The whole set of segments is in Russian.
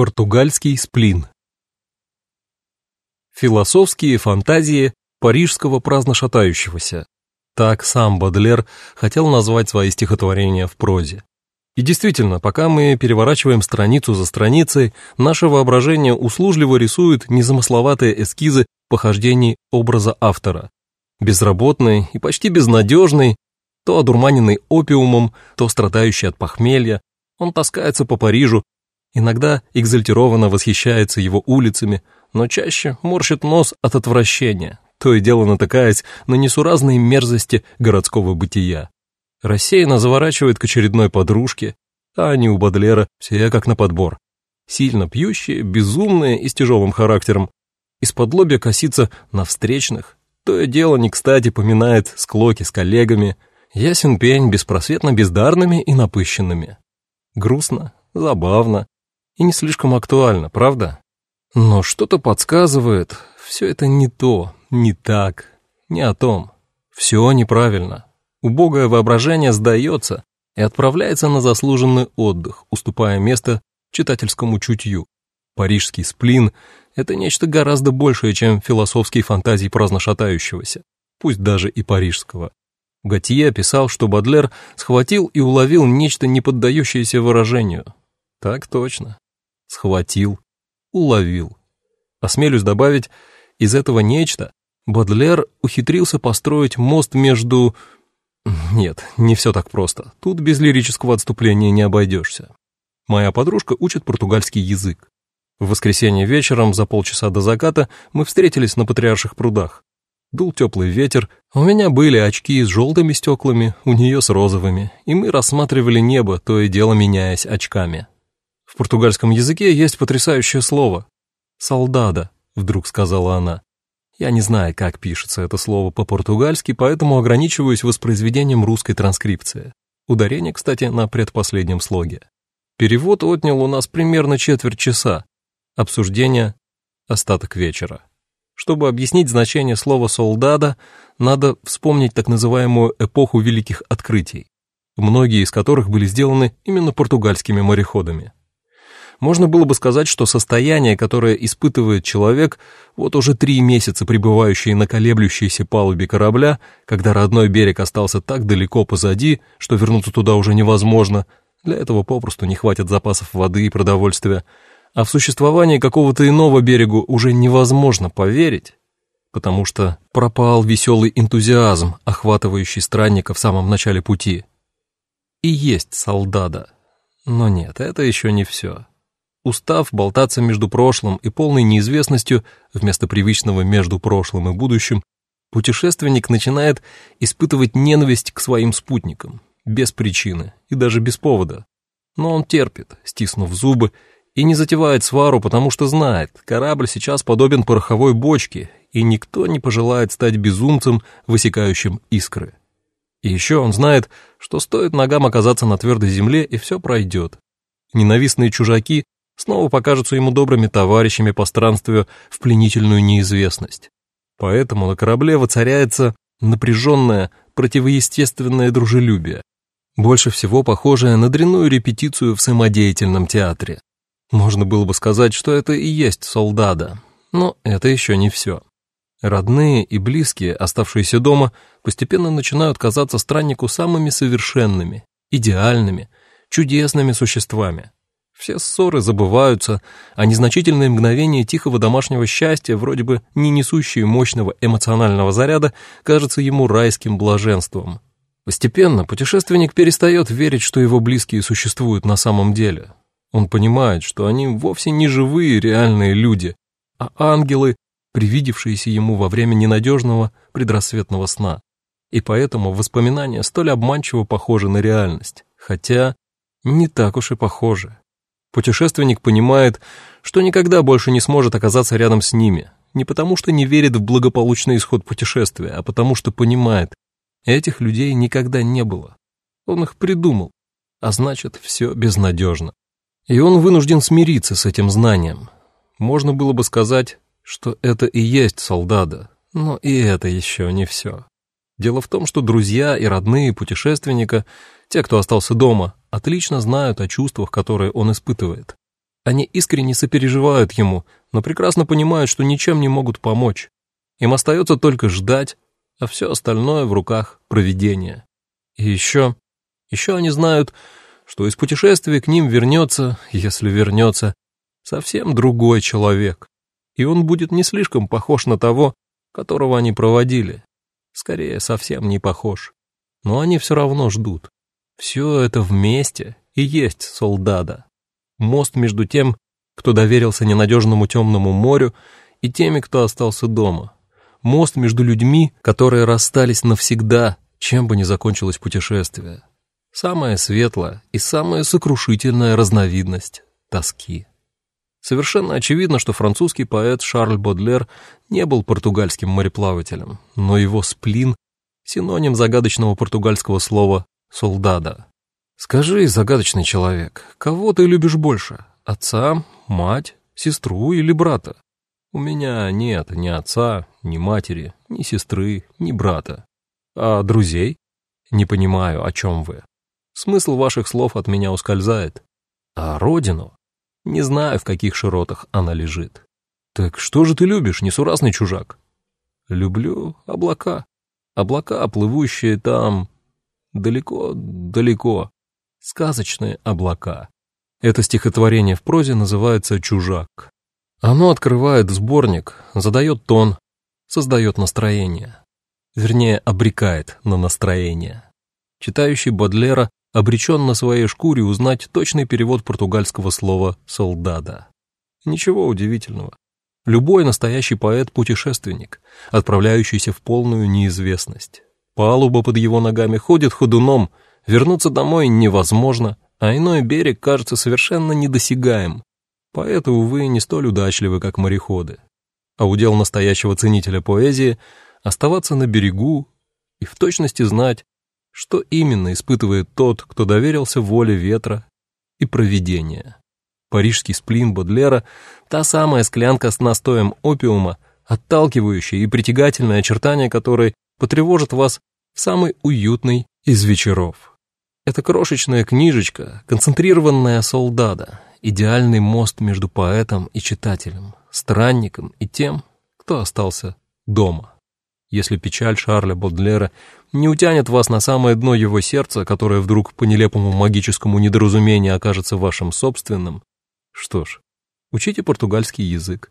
Португальский сплин Философские фантазии парижского праздношатающегося. Так сам Бодлер хотел назвать свои стихотворения в прозе. И действительно, пока мы переворачиваем страницу за страницей, наше воображение услужливо рисует незамысловатые эскизы похождений образа автора. Безработный и почти безнадежный, то одурманенный опиумом, то страдающий от похмелья, он таскается по Парижу, иногда экзальтированно восхищается его улицами, но чаще морщит нос от отвращения, то и дело натыкаясь на несуразные мерзости городского бытия. Рассеянно заворачивает к очередной подружке, а они у Бадлера все как на подбор. Сильно пьющие, безумные и с тяжелым характером. Из-под лобья косится на встречных, то и дело не кстати поминает склоки с коллегами, ясен пень беспросветно бездарными и напыщенными. Грустно, забавно и не слишком актуально, правда? Но что-то подсказывает, все это не то, не так, не о том. Все неправильно. Убогое воображение сдается и отправляется на заслуженный отдых, уступая место читательскому чутью. Парижский сплин — это нечто гораздо большее, чем философские фантазии праздношатающегося, пусть даже и парижского. Готье писал, что Бадлер схватил и уловил нечто не поддающееся выражению. Так точно. Схватил уловил. Осмелюсь добавить, из этого нечто Бодлер ухитрился построить мост между... Нет, не все так просто. Тут без лирического отступления не обойдешься. Моя подружка учит португальский язык. В воскресенье вечером за полчаса до заката мы встретились на Патриарших прудах. Дул теплый ветер, у меня были очки с желтыми стеклами, у нее с розовыми, и мы рассматривали небо, то и дело меняясь очками. В португальском языке есть потрясающее слово. «Солдада», — вдруг сказала она. Я не знаю, как пишется это слово по-португальски, поэтому ограничиваюсь воспроизведением русской транскрипции. Ударение, кстати, на предпоследнем слоге. Перевод отнял у нас примерно четверть часа. Обсуждение — остаток вечера. Чтобы объяснить значение слова «солдада», надо вспомнить так называемую эпоху великих открытий, многие из которых были сделаны именно португальскими мореходами. Можно было бы сказать, что состояние, которое испытывает человек, вот уже три месяца пребывающий на колеблющейся палубе корабля, когда родной берег остался так далеко позади, что вернуться туда уже невозможно, для этого попросту не хватит запасов воды и продовольствия, а в существование какого-то иного берегу уже невозможно поверить, потому что пропал веселый энтузиазм, охватывающий странника в самом начале пути. И есть солдата. Но нет, это еще не все. Устав болтаться между прошлым и полной неизвестностью, вместо привычного между прошлым и будущим, путешественник начинает испытывать ненависть к своим спутникам, без причины и даже без повода. Но он терпит, стиснув зубы, и не затевает свару, потому что знает, корабль сейчас подобен пороховой бочке, и никто не пожелает стать безумцем, высекающим искры. И еще он знает, что стоит ногам оказаться на твердой земле, и все пройдет. Ненавистные чужаки снова покажутся ему добрыми товарищами по странствию в пленительную неизвестность. Поэтому на корабле воцаряется напряженное, противоестественное дружелюбие, больше всего похожее на дрянную репетицию в самодеятельном театре. Можно было бы сказать, что это и есть солдата, но это еще не все. Родные и близкие, оставшиеся дома, постепенно начинают казаться страннику самыми совершенными, идеальными, чудесными существами. Все ссоры забываются, а незначительные мгновения тихого домашнего счастья, вроде бы не несущие мощного эмоционального заряда, кажутся ему райским блаженством. Постепенно путешественник перестает верить, что его близкие существуют на самом деле. Он понимает, что они вовсе не живые реальные люди, а ангелы, привидевшиеся ему во время ненадежного предрассветного сна. И поэтому воспоминания столь обманчиво похожи на реальность, хотя не так уж и похожи. Путешественник понимает, что никогда больше не сможет оказаться рядом с ними, не потому что не верит в благополучный исход путешествия, а потому что понимает, этих людей никогда не было. Он их придумал, а значит, все безнадежно. И он вынужден смириться с этим знанием. Можно было бы сказать, что это и есть солдата, но и это еще не все. Дело в том, что друзья и родные путешественника, те, кто остался дома, отлично знают о чувствах, которые он испытывает. Они искренне сопереживают ему, но прекрасно понимают, что ничем не могут помочь. Им остается только ждать, а все остальное в руках провидения. И еще, еще они знают, что из путешествия к ним вернется, если вернется, совсем другой человек. И он будет не слишком похож на того, которого они проводили. Скорее, совсем не похож. Но они все равно ждут. Все это вместе и есть солдата. Мост между тем, кто доверился ненадежному темному морю, и теми, кто остался дома. Мост между людьми, которые расстались навсегда, чем бы ни закончилось путешествие. Самая светлая и самая сокрушительная разновидность тоски. Совершенно очевидно, что французский поэт Шарль Бодлер не был португальским мореплавателем, но его сплин — синоним загадочного португальского слова «солдада». Скажи, загадочный человек, кого ты любишь больше? Отца, мать, сестру или брата? У меня нет ни отца, ни матери, ни сестры, ни брата. А друзей? Не понимаю, о чем вы. Смысл ваших слов от меня ускользает. А родину? Не знаю, в каких широтах она лежит. Так что же ты любишь, несуразный чужак? Люблю облака. Облака, плывущие там, далеко, далеко. Сказочные облака. Это стихотворение в прозе называется «Чужак». Оно открывает сборник, задает тон, создает настроение. Вернее, обрекает на настроение. Читающий Бодлера обречен на своей шкуре узнать точный перевод португальского слова «солдада». Ничего удивительного. Любой настоящий поэт-путешественник, отправляющийся в полную неизвестность. Палуба под его ногами ходит ходуном, вернуться домой невозможно, а иной берег кажется совершенно недосягаем. Поэты, увы, не столь удачливы, как мореходы. А удел настоящего ценителя поэзии — оставаться на берегу и в точности знать, что именно испытывает тот, кто доверился воле ветра и провидения. Парижский сплин Бодлера — та самая склянка с настоем опиума, отталкивающая и притягательное очертание которой потревожит вас в самый уютный из вечеров. Это крошечная книжечка, концентрированная солдата, идеальный мост между поэтом и читателем, странником и тем, кто остался дома. Если печаль Шарля Бодлера не утянет вас на самое дно его сердца, которое вдруг по нелепому магическому недоразумению окажется вашим собственным, что ж, учите португальский язык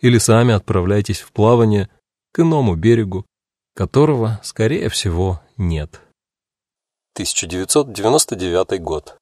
или сами отправляйтесь в плавание к иному берегу, которого, скорее всего, нет. 1999 год.